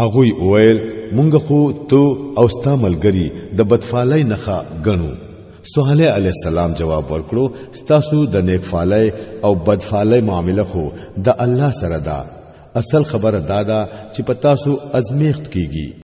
هغوی وویل مونږ خو تو او ستا ملګری د بدفالۍ نخا غنو صالح علی السلام جواب ورکړو ستاسو د نیکفالۍ او بدفالۍ معاملې خو د الله سره ده اصل خبره دادا چې پتاسو ازمیخت کیږي